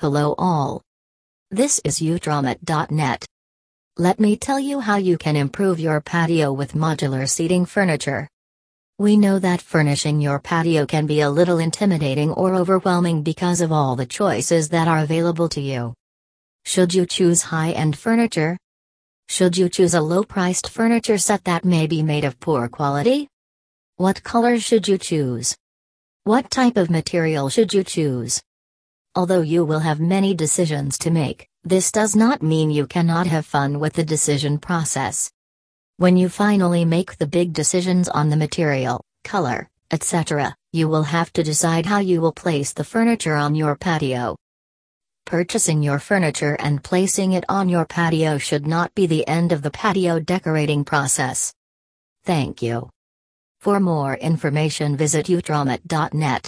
Hello all. This is uterommet.net. Let me tell you how you can improve your patio with modular seating furniture. We know that furnishing your patio can be a little intimidating or overwhelming because of all the choices that are available to you. Should you choose high end furniture? Should you choose a low priced furniture set that may be made of poor quality? What color should you choose? What type of material should you choose? Although you will have many decisions to make, this does not mean you cannot have fun with the decision process. When you finally make the big decisions on the material, color, etc., you will have to decide how you will place the furniture on your patio. Purchasing your furniture and placing it on your patio should not be the end of the patio decorating process. Thank you. For more information visit uterommet.net.